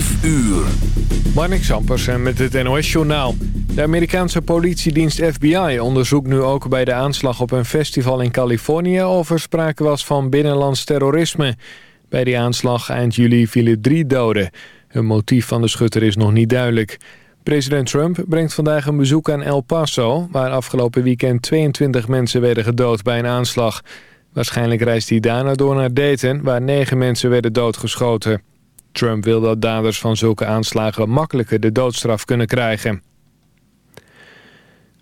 5 uur. Marnik Sampersen met het NOS-journaal. De Amerikaanse politiedienst FBI onderzoekt nu ook bij de aanslag op een festival in Californië... of er sprake was van binnenlands terrorisme. Bij die aanslag eind juli vielen drie doden. Een motief van de schutter is nog niet duidelijk. President Trump brengt vandaag een bezoek aan El Paso... waar afgelopen weekend 22 mensen werden gedood bij een aanslag. Waarschijnlijk reist hij daarna door naar Dayton... waar negen mensen werden doodgeschoten. Trump wil dat daders van zulke aanslagen makkelijker de doodstraf kunnen krijgen.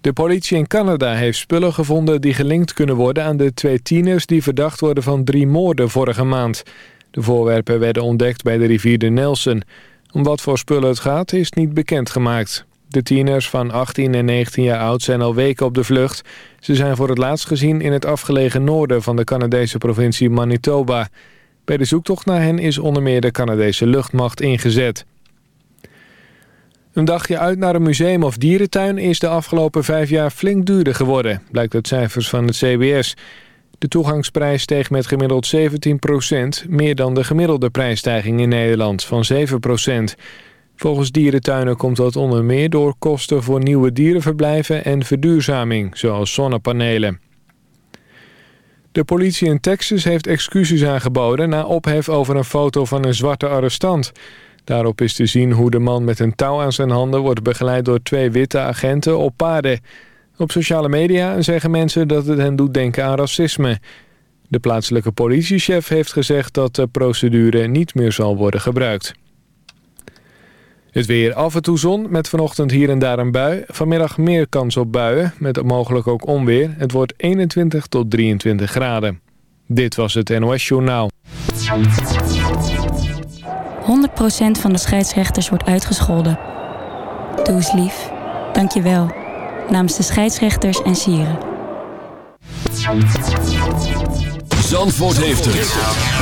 De politie in Canada heeft spullen gevonden die gelinkt kunnen worden aan de twee tieners die verdacht worden van drie moorden vorige maand. De voorwerpen werden ontdekt bij de rivier de Nelson. Om wat voor spullen het gaat is niet bekendgemaakt. De tieners van 18 en 19 jaar oud zijn al weken op de vlucht. Ze zijn voor het laatst gezien in het afgelegen noorden van de Canadese provincie Manitoba. Bij de zoektocht naar hen is onder meer de Canadese luchtmacht ingezet. Een dagje uit naar een museum of dierentuin is de afgelopen vijf jaar flink duurder geworden, blijkt uit cijfers van het CBS. De toegangsprijs steeg met gemiddeld 17% meer dan de gemiddelde prijsstijging in Nederland van 7% Volgens dierentuinen komt dat onder meer door kosten voor nieuwe dierenverblijven en verduurzaming, zoals zonnepanelen. De politie in Texas heeft excuses aangeboden na ophef over een foto van een zwarte arrestant. Daarop is te zien hoe de man met een touw aan zijn handen wordt begeleid door twee witte agenten op paarden. Op sociale media zeggen mensen dat het hen doet denken aan racisme. De plaatselijke politiechef heeft gezegd dat de procedure niet meer zal worden gebruikt. Het weer af en toe zon, met vanochtend hier en daar een bui. Vanmiddag meer kans op buien, met mogelijk ook onweer. Het wordt 21 tot 23 graden. Dit was het NOS Journaal. 100% van de scheidsrechters wordt uitgescholden. Doe eens lief. Dank je wel. Namens de scheidsrechters en sieren. Zandvoort heeft het.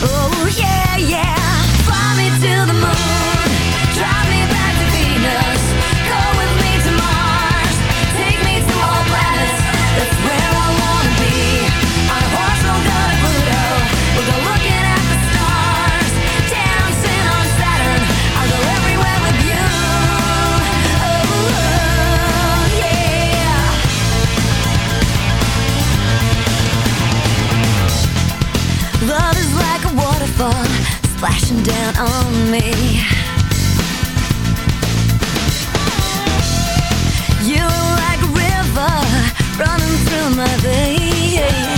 Oh yeah, splashing down on me. You're like a river running through my veins.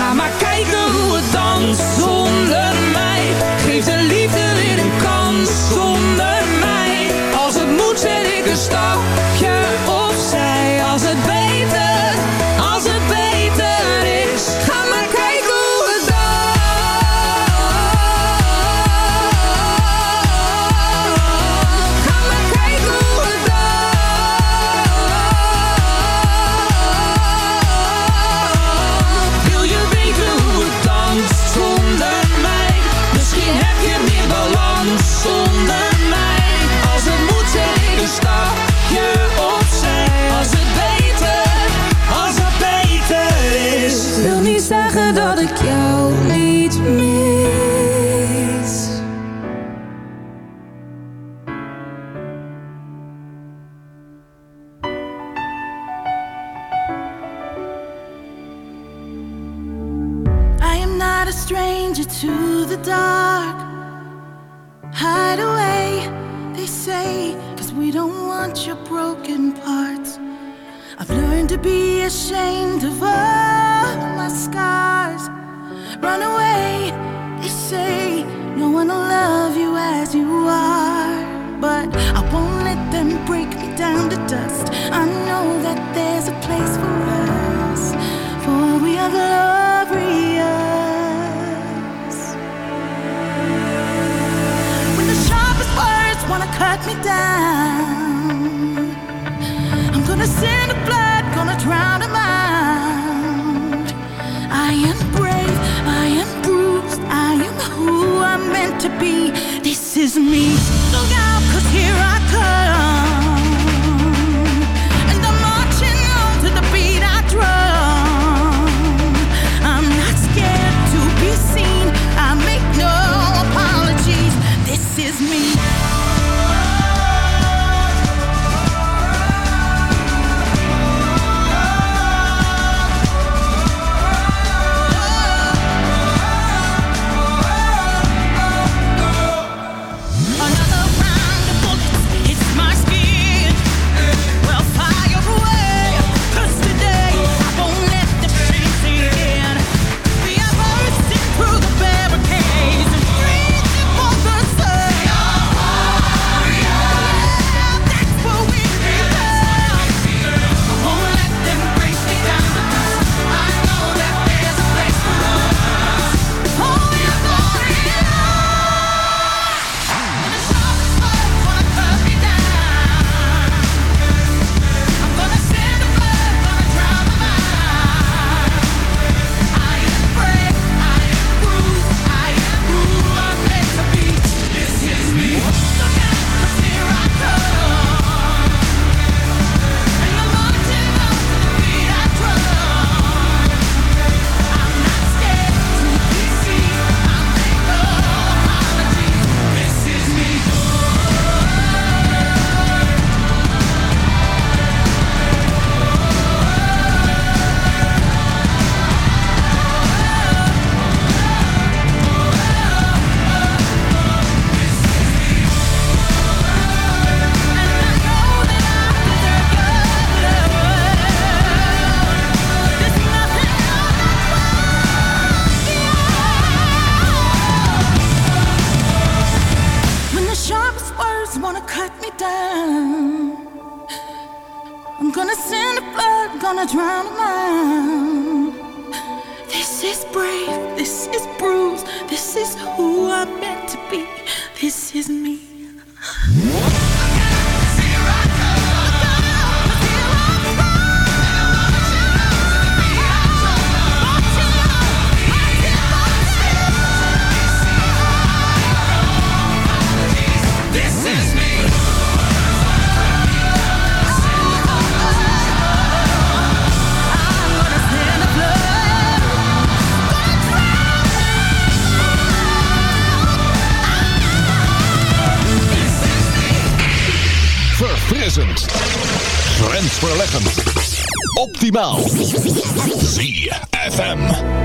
gonna drown a man. This is brave, this is brave. optimaal. ZFM.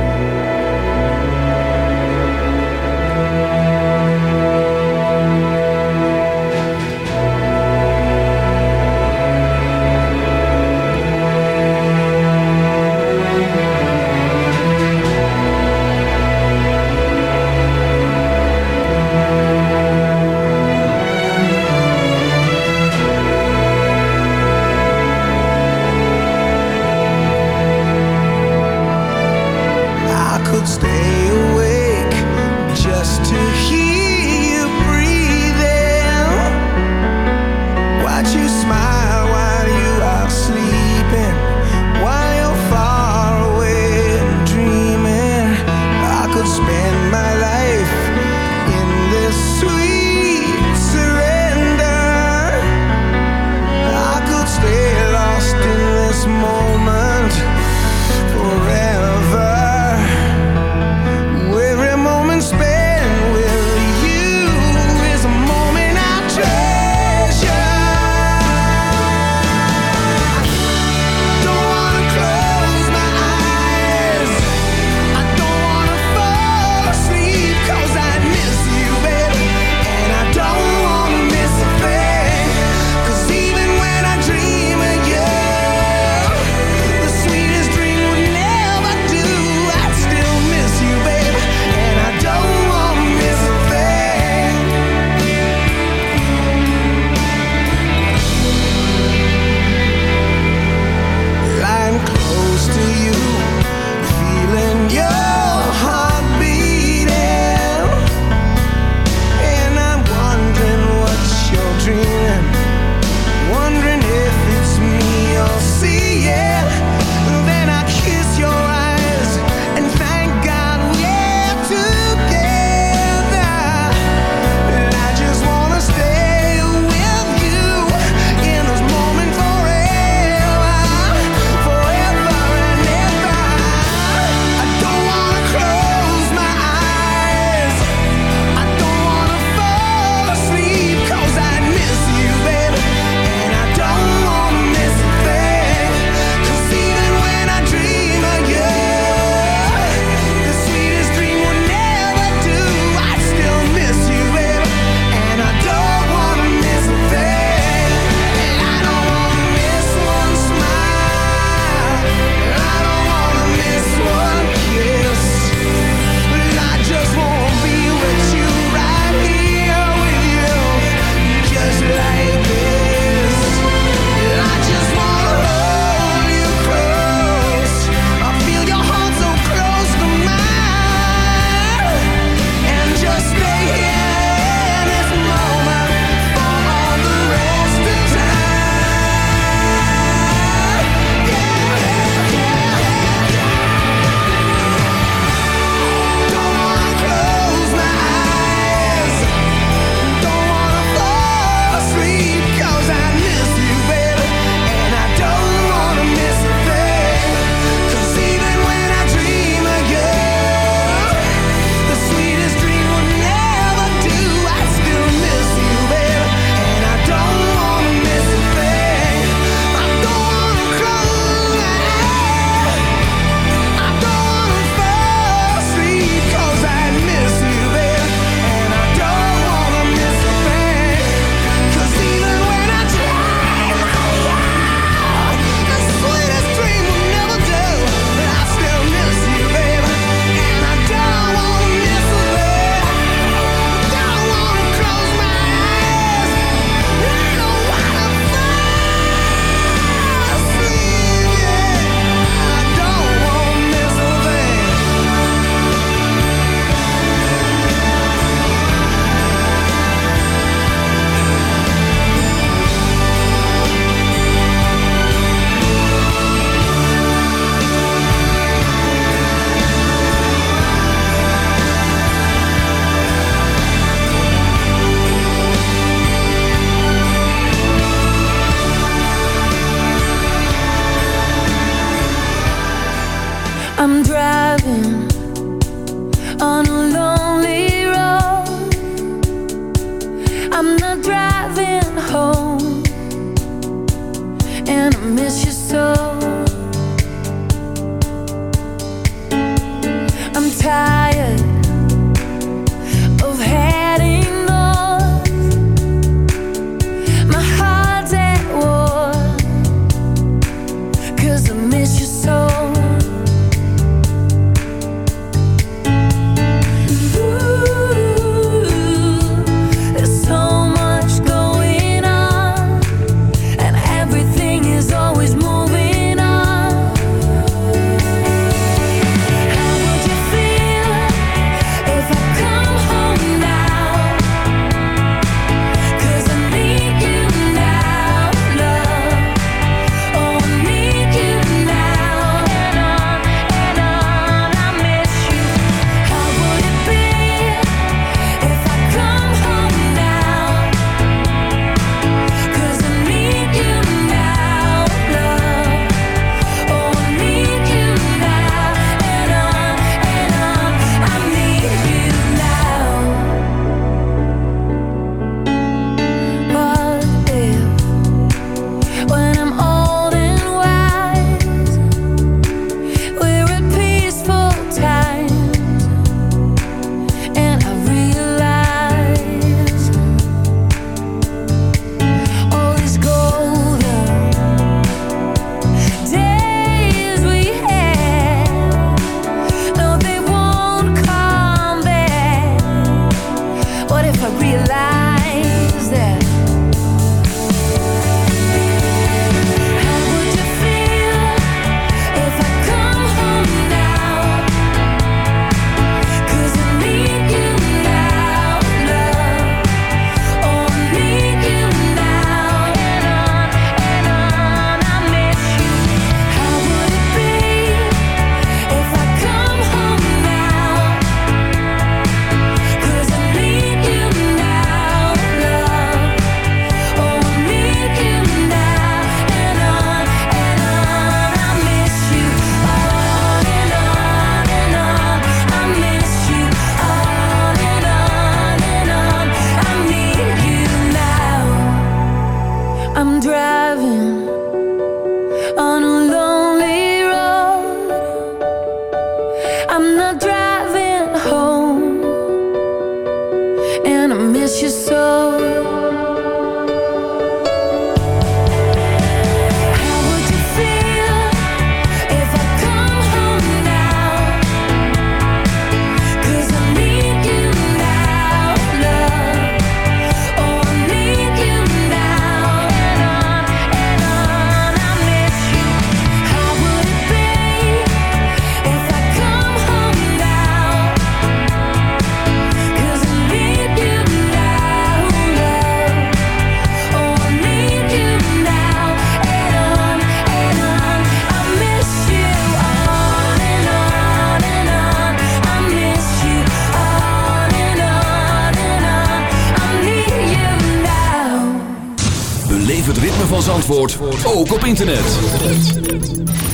ritme van Zandvoort ook op internet.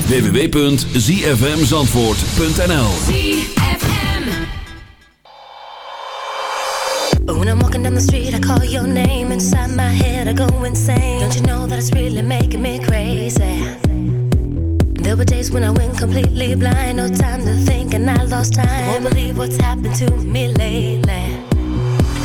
www.zfmzandvoort.nl When I'm walking down the street, I call your name. Inside my head, I go insane. Don't you know that it's really making me crazy? There were days when I went completely blind. No time to think and I lost time. Won't believe what's happened to me lately.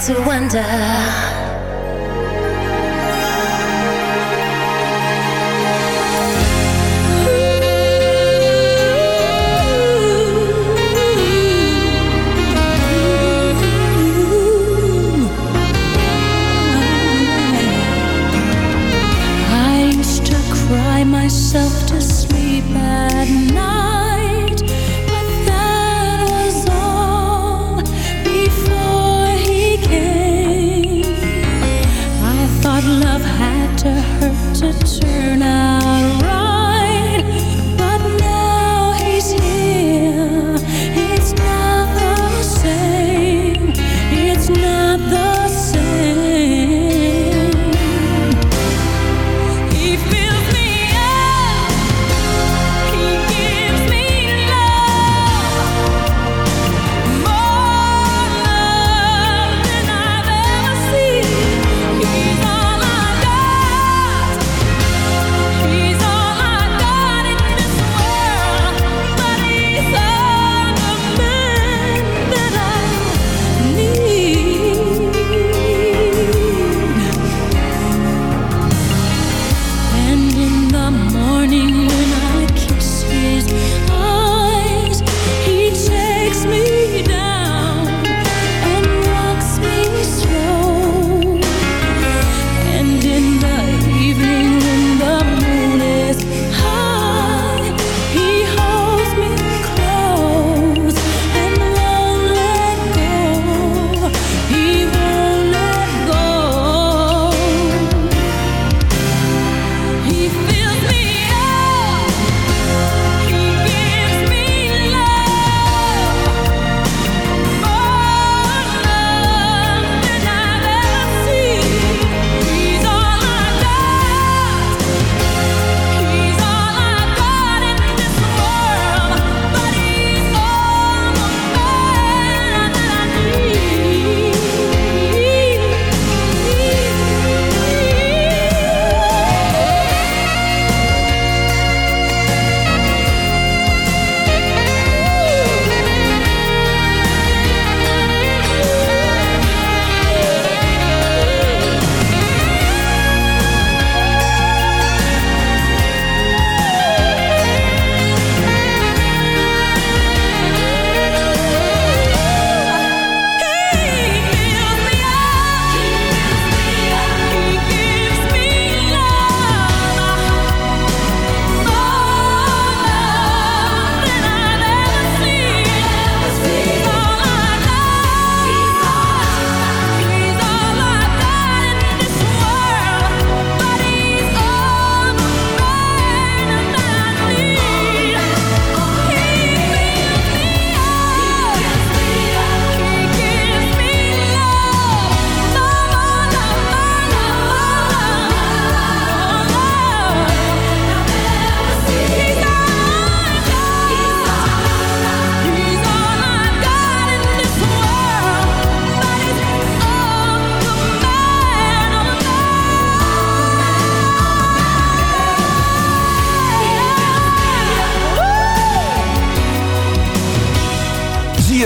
to wonder.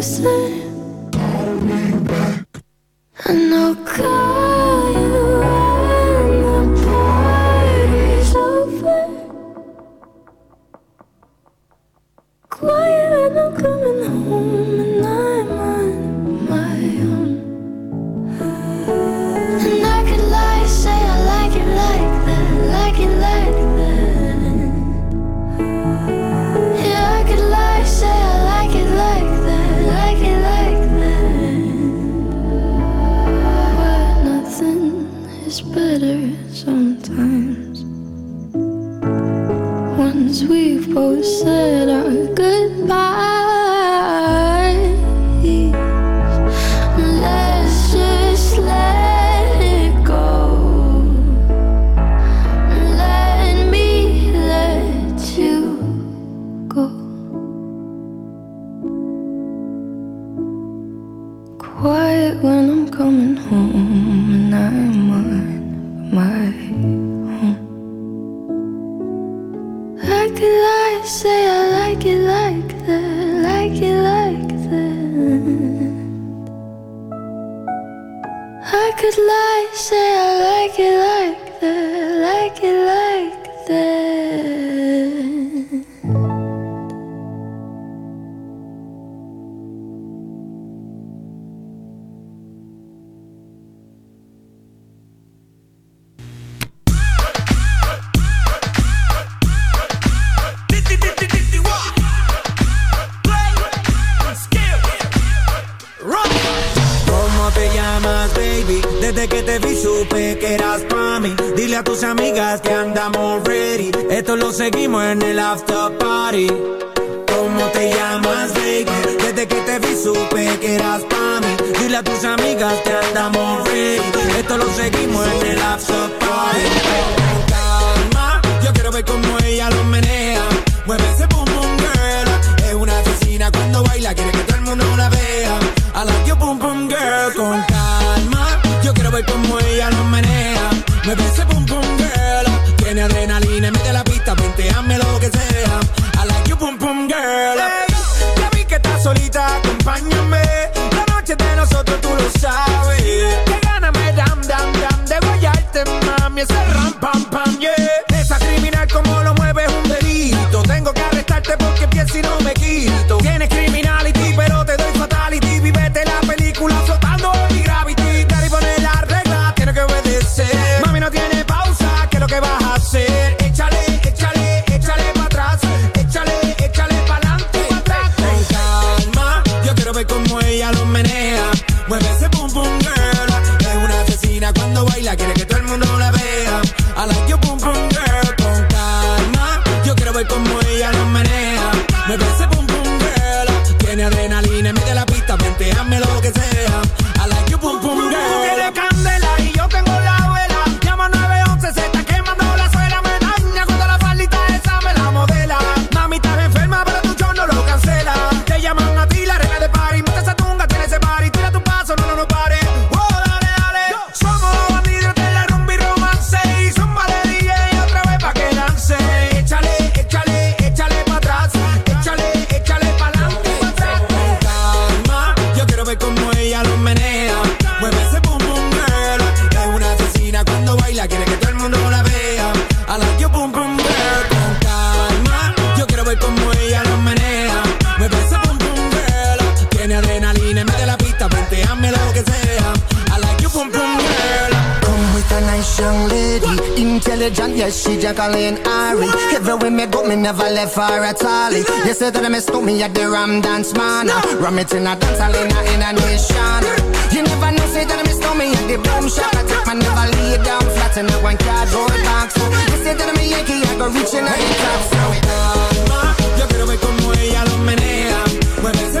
Closer. ¿Cómo te llamas, baby? Desde que te vi supe que eras pa' mí. Dile a tus amigas que andamos ready. Esto lo seguimos en el after party. ¿Cómo te llamas, baby? Desde que te vi supe que eras pa' mí. Dile a tus amigas que andamos ready. Esto lo seguimos en el after party. Calma, yo quiero ver cómo ella lo menea. Mueve ese boom boom girl. Es una asesina cuando baila, quiere que todo el mundo la vea. I like your boom boom girl con Mueve ese boom boom girl. Tiene adrenalina y mete la pista, hazme lo que sea. I like your boom boom girl. Hey, ya vi que estás solita, acompáñame. La noche de nosotros tú lo sabes. Que gana me dam dam dam de guayarte, mami. Ese she just calling Ari. Everywhere me go, me never left her at all. You said that I missed me at the Ram Dance Man. No. Ram it in a dance, I in a, nation. You never know, say that I missed me at the boom shop. I take my never lay down flat in that one cardboard box. You said that I'm a Yankee, I go reaching out the top. So it on, yo quiero ver como ella lo menea. Mueve ese